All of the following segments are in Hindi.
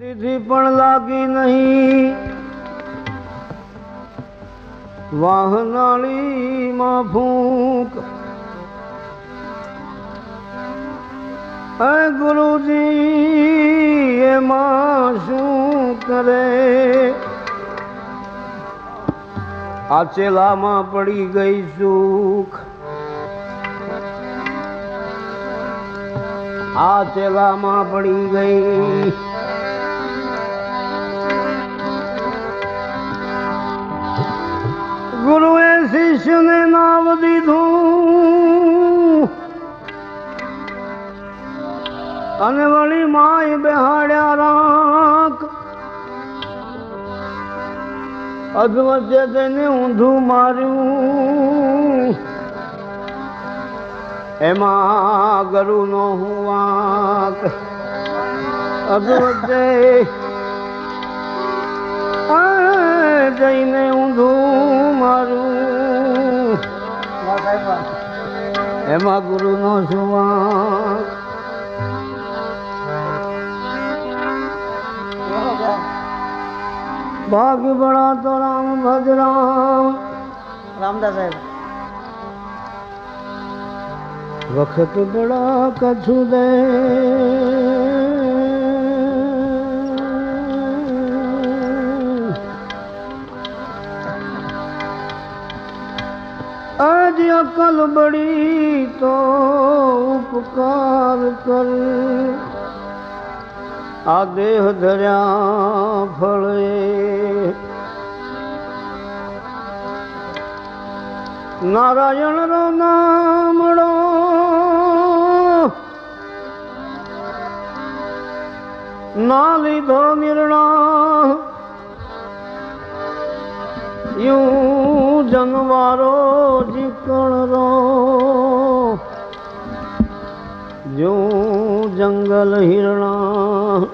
દીધી પણ લાગી નહીં. વાહનાળીમાં ભૂખ અ ગુરુજી એમાં શું કરે? આ ચેલામાં પડી ગઈ સુખ. આ ચેલામાં પડી ગઈ ગુરુએ શિષ્યને નામ દીધું અને વળી માય બેહાડ્યા રાખ અધવચ્ચે તેને ઊંધું માર્યું એમાં ગરુનો હું વાંક અધવચ્ચે જઈને ઊંધું મારું. એમાં ગુરુ નો વાંક ભાગ્ય બળા તો રામ ભજરામ. રામદાસ સાહેબ. વખત બળા કછું દે આજ અકલ બડી તો ઉપકાર કર આ દેહ ધર્યા ફળે નારાયણ રો નામડો ના લીધો નિર્ણય યું જનવારો જીકણ રો જું જંગલ હિરણા.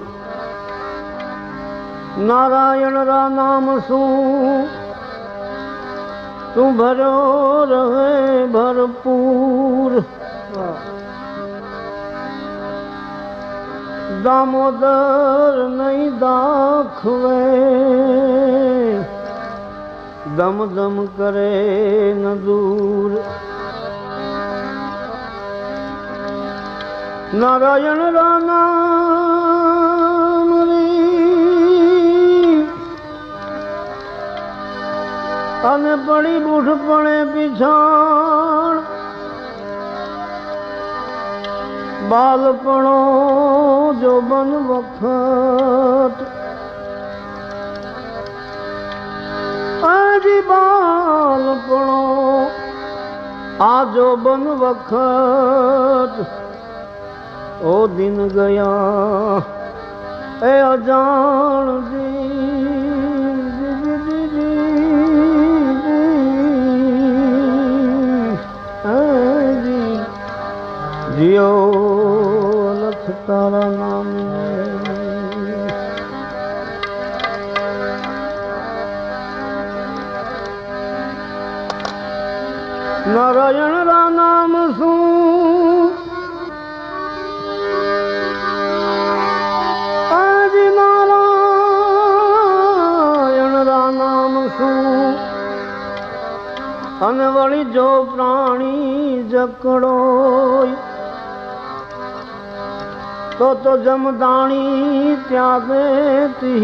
નારાયણ રા નામ શું? તું ભર્યો રહે ભરપૂર. દામોદર નહીં દાખવે. દમ દમ કરે ન દૂર. નારાયણ રાના અને પડી બુઠ પડે પીછાણ. બાલપણો જોબન વખત આજી બાલપણો આજો બન વખત. ઓ દિન ગયા. એ અજાણ જીઓ લખ તારા નામ નારાયણ રા નામ શું આજ નારાયણ રા નામ શું અને વળી જો પ્રાણી જકડો તો તો જમદાણી ત્યાગેથી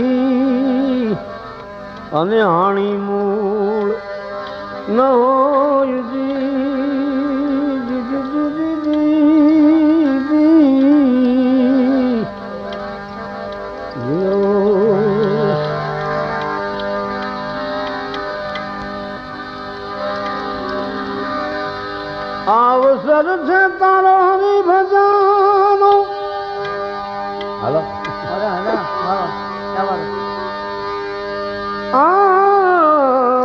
અને હાણી મૂળ ન હોય અવસર છે તારો હરિ ભજાનો. હાલો.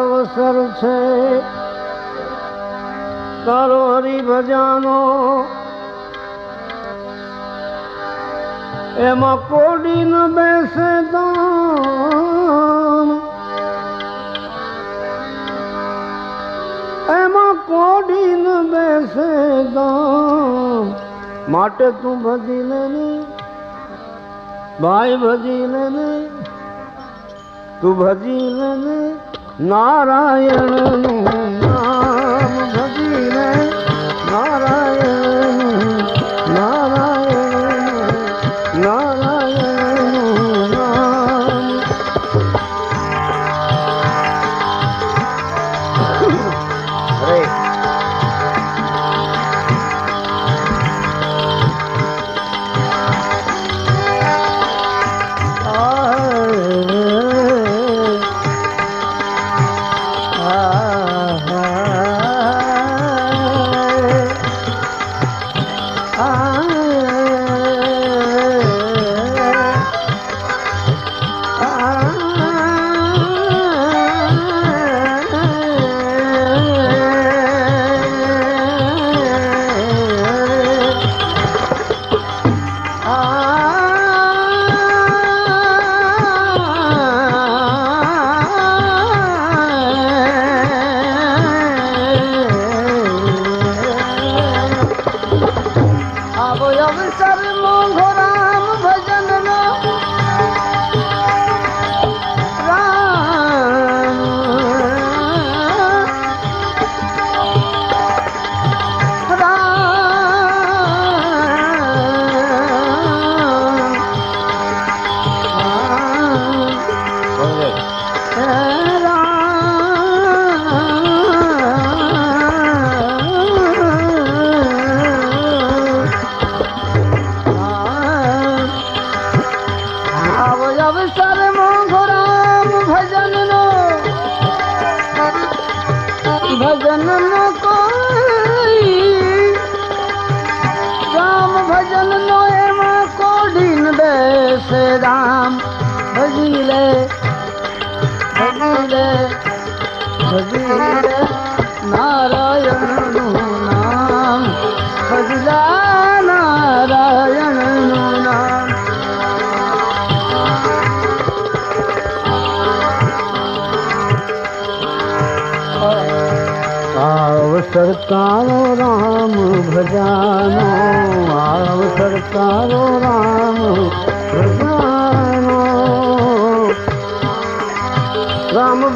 અવસર છે તારો હરિ ભજાનો. એમાં કોડી ન બેસે એમાં કોડીન બેસે ગામ. માટે તું ભજી લેને ભાઈ ભજી લેને તું ભજી લેને નારાયણનું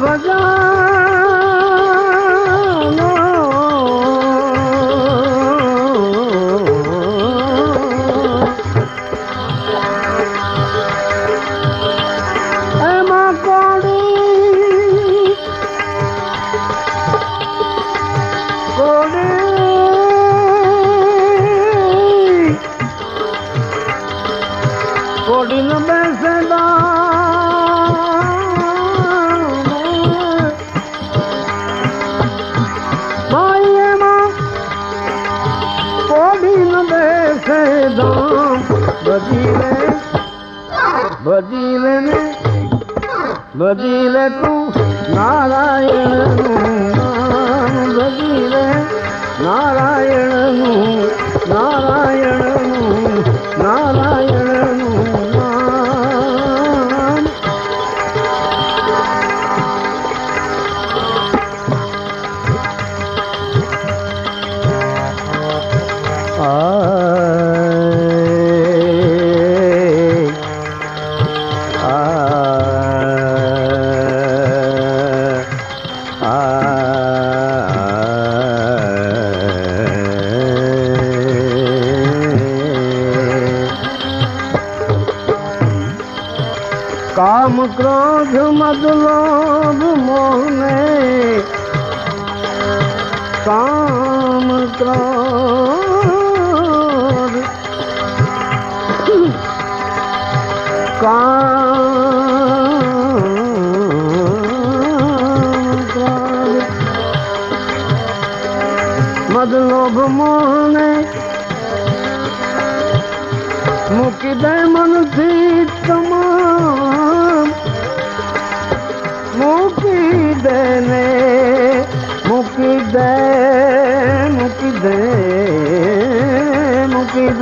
बजा क्रोध मदलोभ मोहने। में काम क्रोध काम लोभ मोहने। मुकिदे मन थी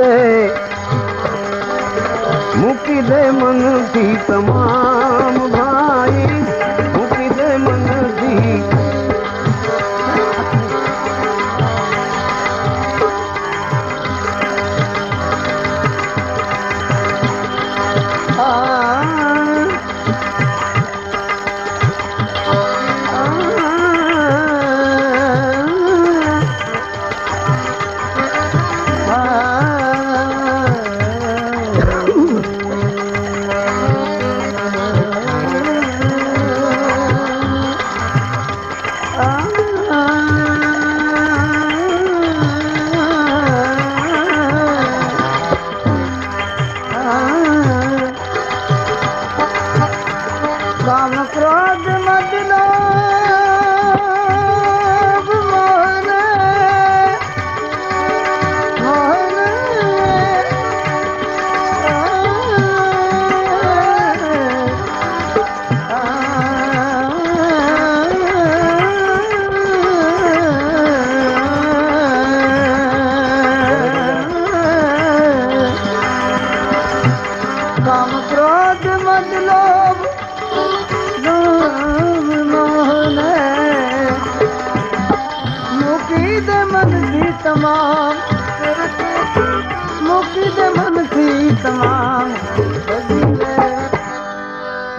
दे। मुकी दे मन की तमा।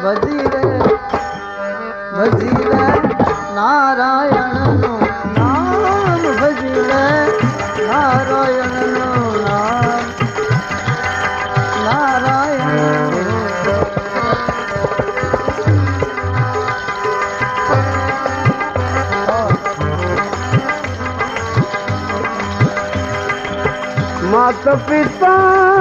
भजीरे भजीरे नारायण नो नाम नारायण नो नारायण माता पिता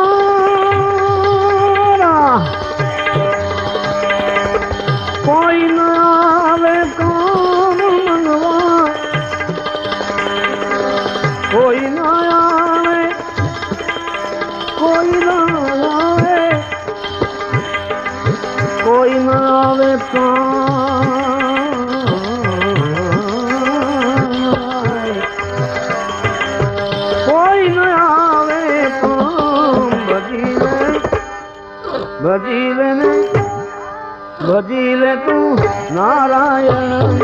ભજી લે તું નારાયણ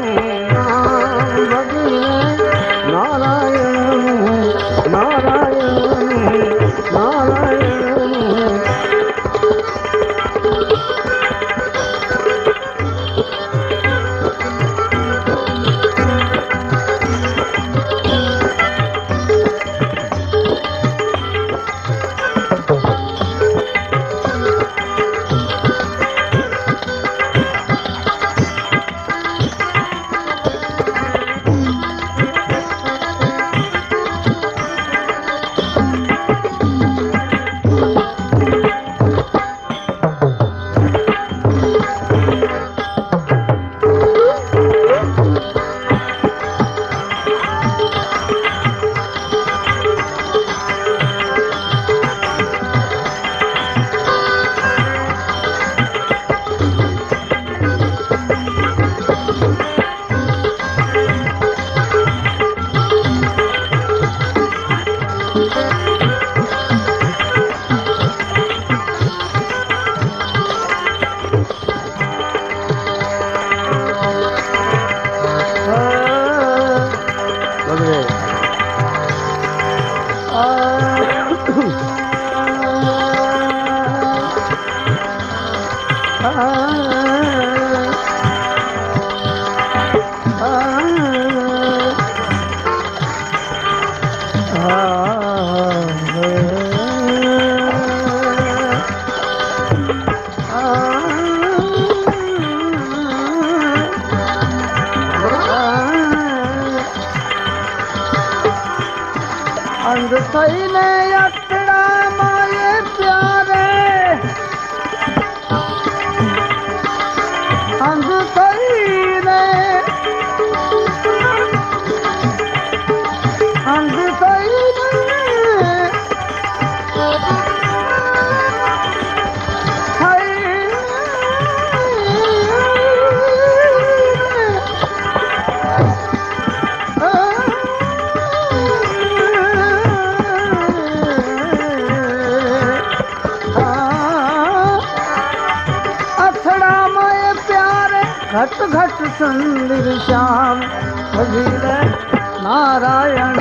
Yangın sayını yaktın सुंदर श्याम नारायण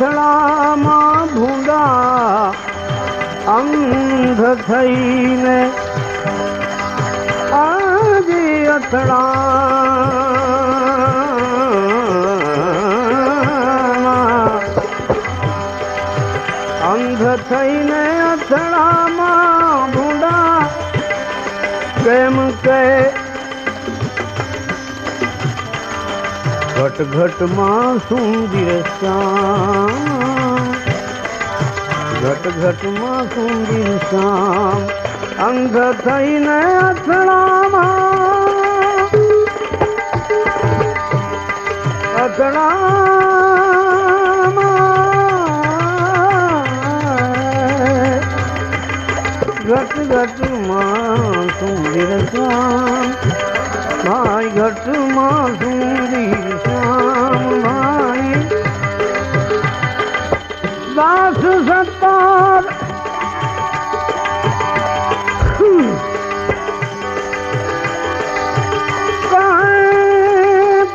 भू मां भूंदा अंध घट घट मासूम श्याम। घट घट मासूम श्याम। अंध थई न अथड़ामा अथड़ामा घट घट मासूम श्याम। भाई घट मासूरी श्याम भाई दास सत्तार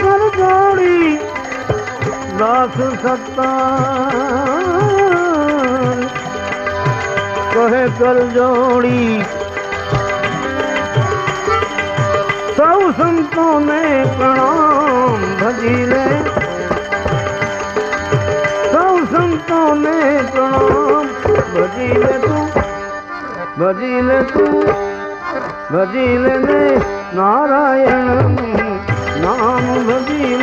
पर जोड़ी दास सत्तार कहे कर जोड़ी સંતોને પ્રણામ ભજી લે સૌ સંતોને પ્રણામ ભજી લે તું ભજી લે. તું ભજી નારાયણ નામ ભજી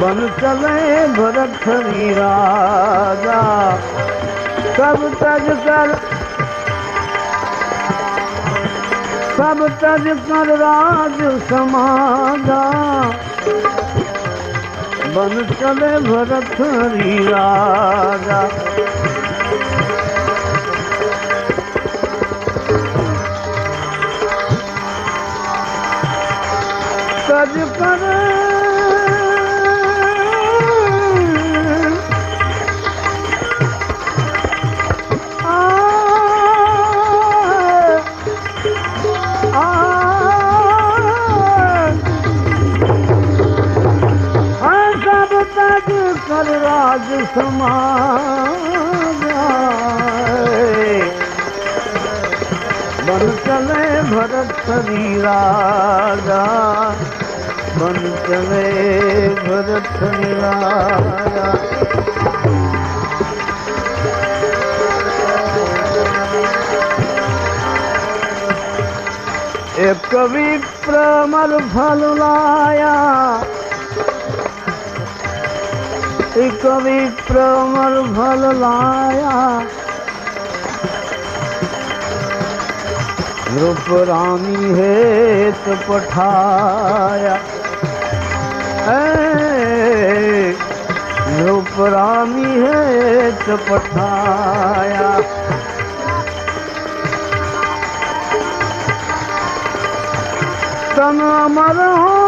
बन चले कर सब तज कर राज समाजा। बन चले भरत हरि राजा पर चले भरत सरी राजा चले भरत राजा एक विप्रमर फल लाया। एक विप्रमर फल लाया। रूप रानी हेत पठाया। रूप उपरामी है चपठाया तन अमर होने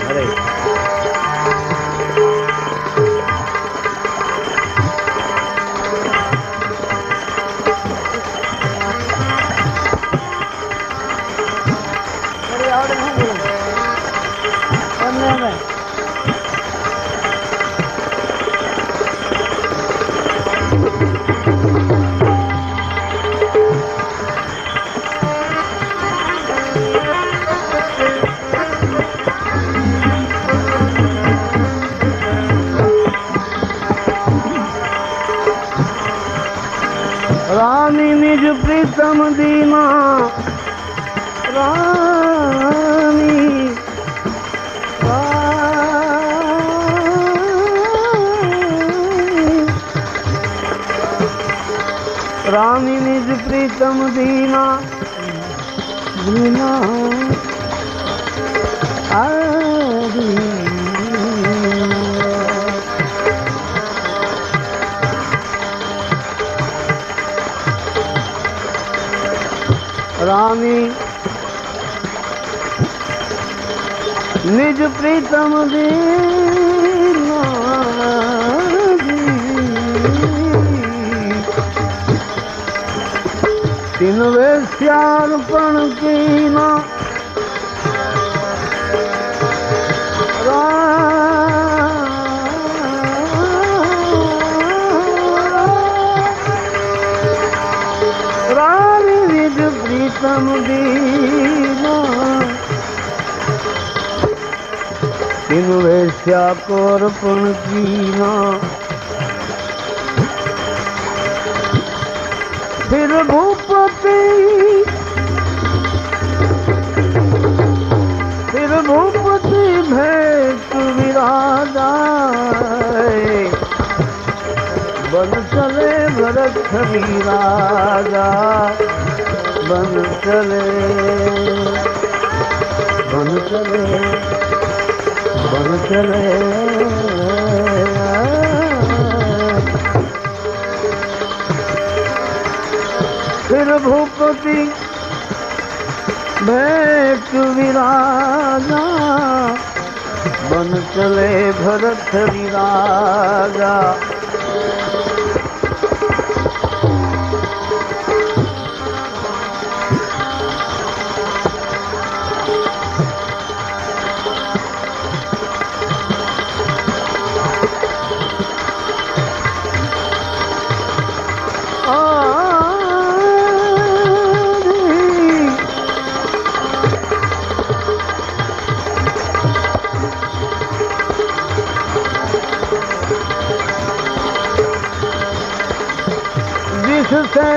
भरति दीना रानी। रानी निज प्रीतम दीना दीना रानी निज प्रीतम तीन वेश्यार्पण कीना। प्रीतम दीना। तीन वेश्या को अर्पण कीना फिर भूपति फिर भूपति भेंट विराजा बन चले भरत राजा बन चले बन चले बन चले। फिर भूपति भेंट विराजा बन चले भरत विराजा।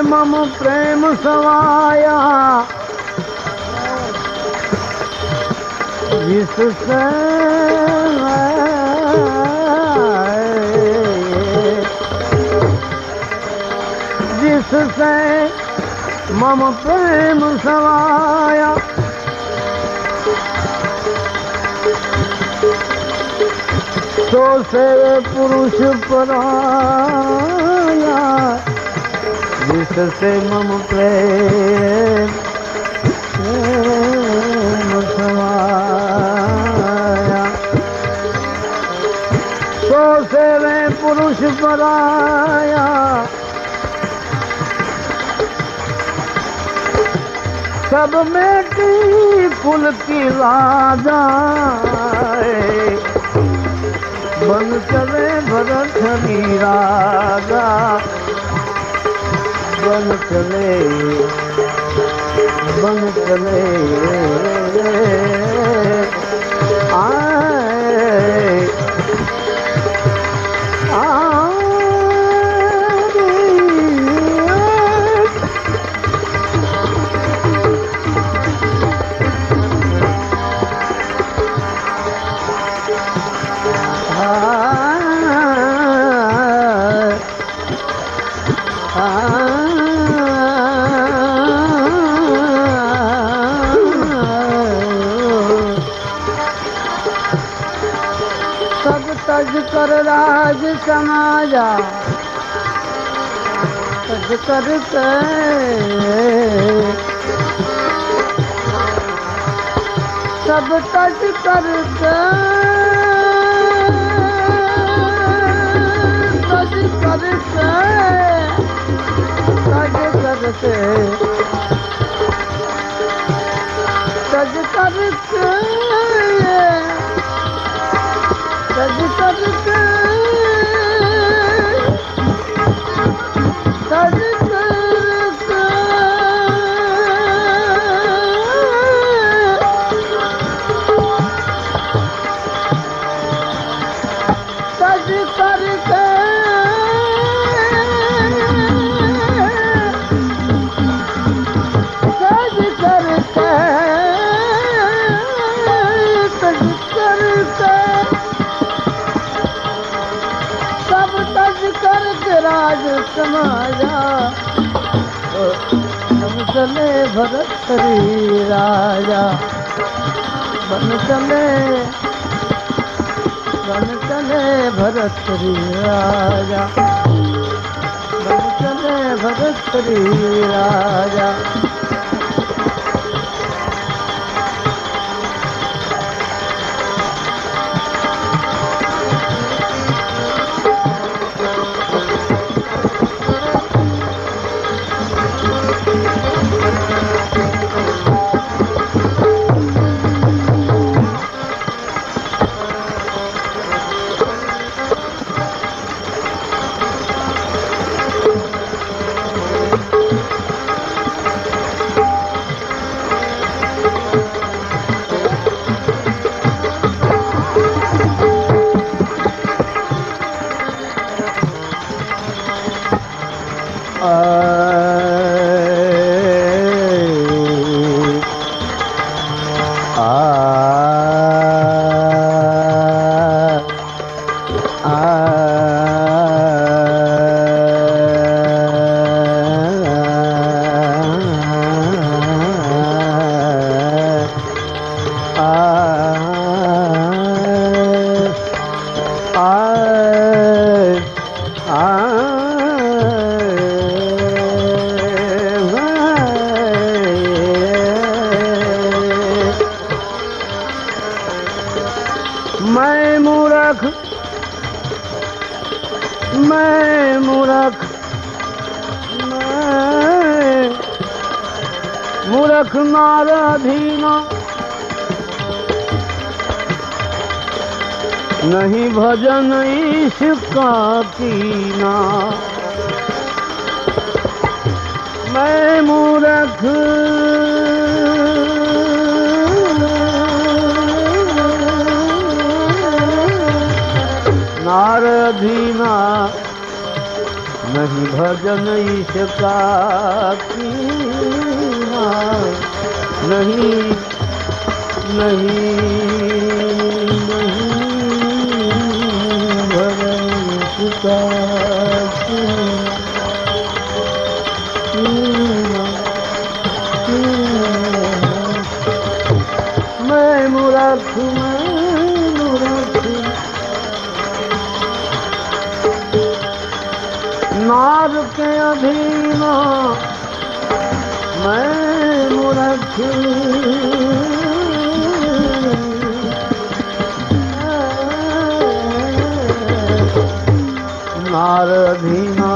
मम प्रेम समाया जिससे जिससे मम प्रेम समाया सो से पुरुष पराया। जिससे मम प्रेम पुरुष पराया सब बेटी कुल की राजा बन चले भरत राजा। बन चले बन चले। सजु राज समाज कर कर कब कर चले भरत राजा। बन चले बन चले भरत राजा। बन चले भरत राजा। मैं मूरख मैं मूरख मैं मूरख नाराधीना नहीं भजन इसका कीना मैं मूरख। नारधीना नहीं भजन इसका नहीं नहीं नहीं। नार के अधीन मैं मूर्ख नारधीना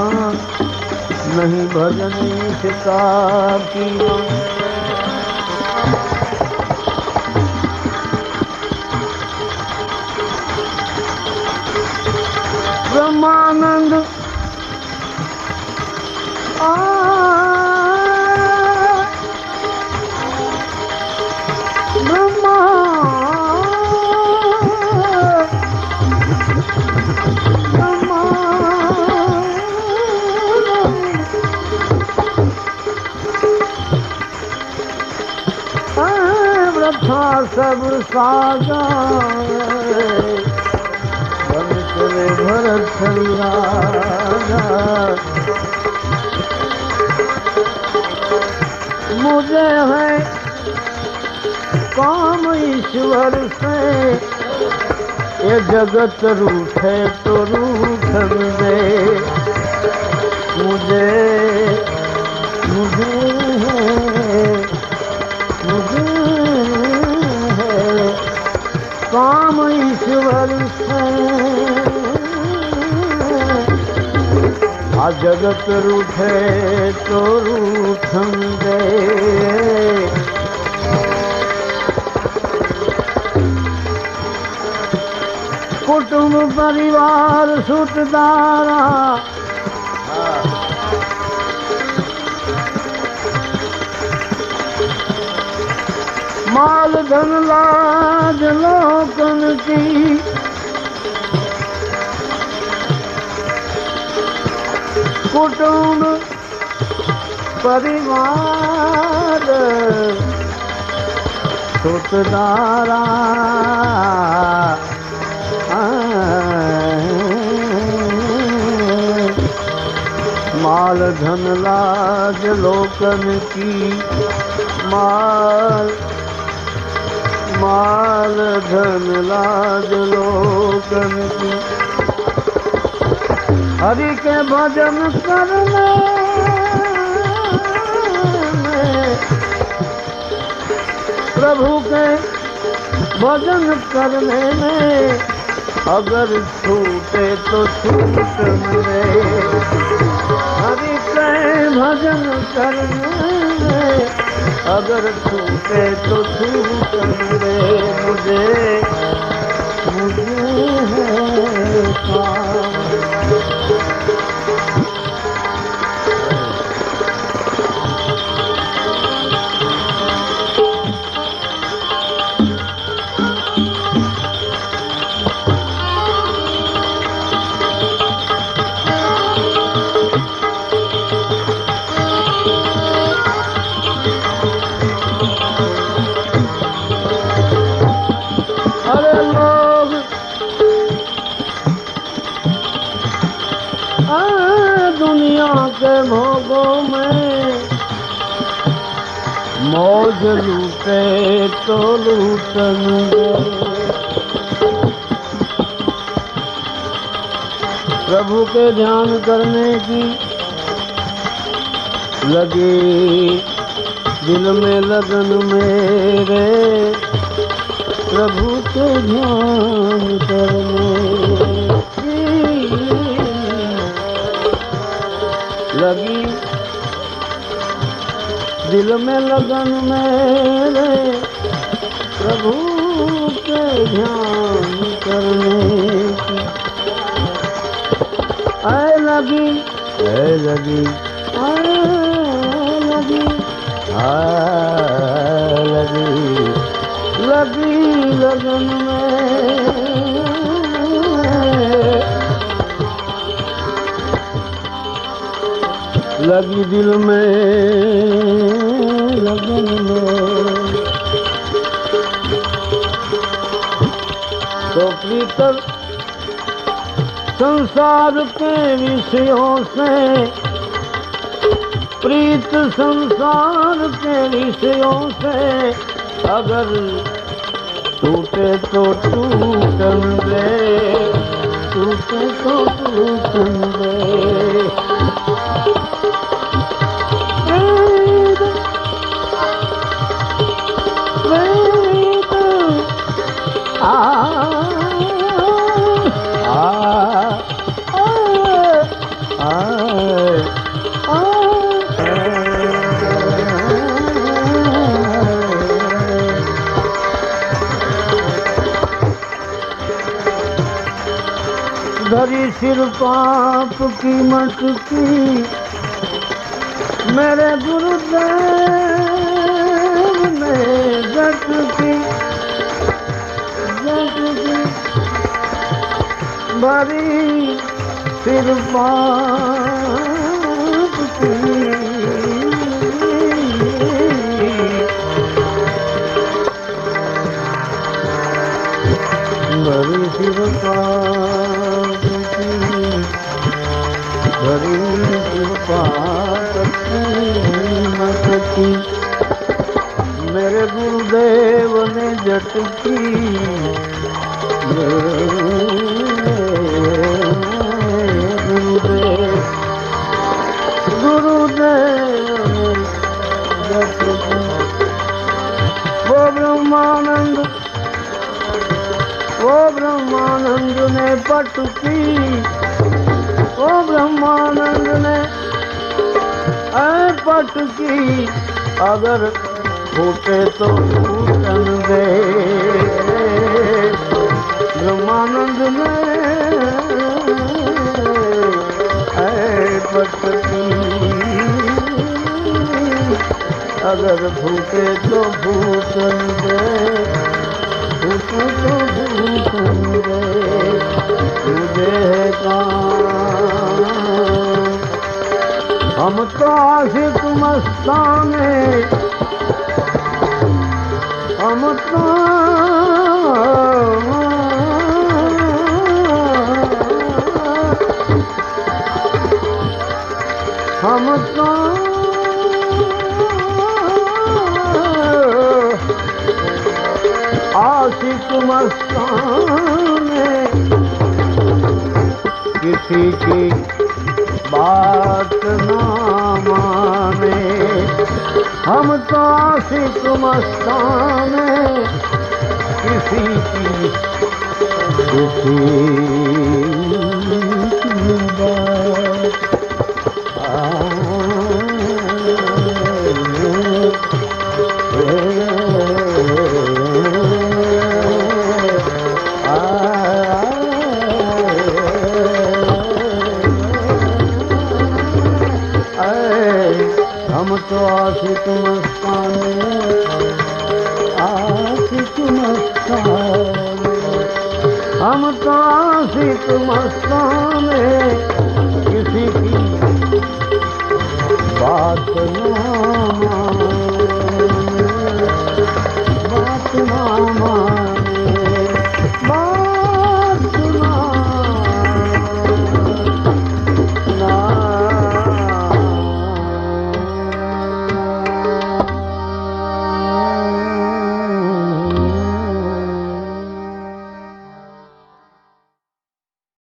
नहीं भजनी सीता ब्रह्मानंद आ कीना सब साजा बन करे भरत मुझे है काम ईश्वर से। ये जगत रूठे तो रूठ दे। मुझे जगत रूठे रूे तोरू कुटुंब परिवार सुतारा माल धन लाज लोकन की। कुटुंब परिवार सुतदारा माल धन लाज लोकन की। माल माल धन लाज लोकन की। हरि के भजन करने में प्रभु के भजन करने में अगर छूटे तो छूट मिले। हरि के भजन करने अगर छूटे तो छूट मिले मुझे लूटे तो लूटन। प्रभु के ध्यान करने की लगी दिल में लगन मेरे। प्रभु के ध्यान करने की लगी दिल में लगन मेरे प्रभु के ध्यान करने आए लगी। है लगी। आए लगी। आए लगी। लगी लगन में। लगी दिल में लगन में। तो प्रीतर संसार के विषयों से, प्रीत संसार के विषयों से, अगर टूटे तो टूटन दे, टूटे तो टूटन दे। सिर पाप की मटकी मेरे गुरुदेव ने जट की जट भरी सिर पाप की। भरी शिव मेरे गुरुदेव ने जटकी गुरुदेव गुरुदेव। ने जटकी वो ब्रह्मानंद वो ब्रह्मानंद ने पटकी वो ब्रह्मानंद ने पटकी अगर फूटे तो फूटन दे। ब्रह्मानंद ने अगर फूटे तो फूटन दे, फूटे तो फूटन दे। तुझे काम हम तो आशिक मस्ताने हम तो हम तो आशिक मस्ताने किसी की बात ना माने। हम तो आशिक मस्तान किसी की किसी मस्ताने